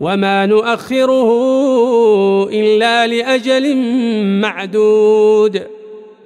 وما نؤخره إلا لأجل معدود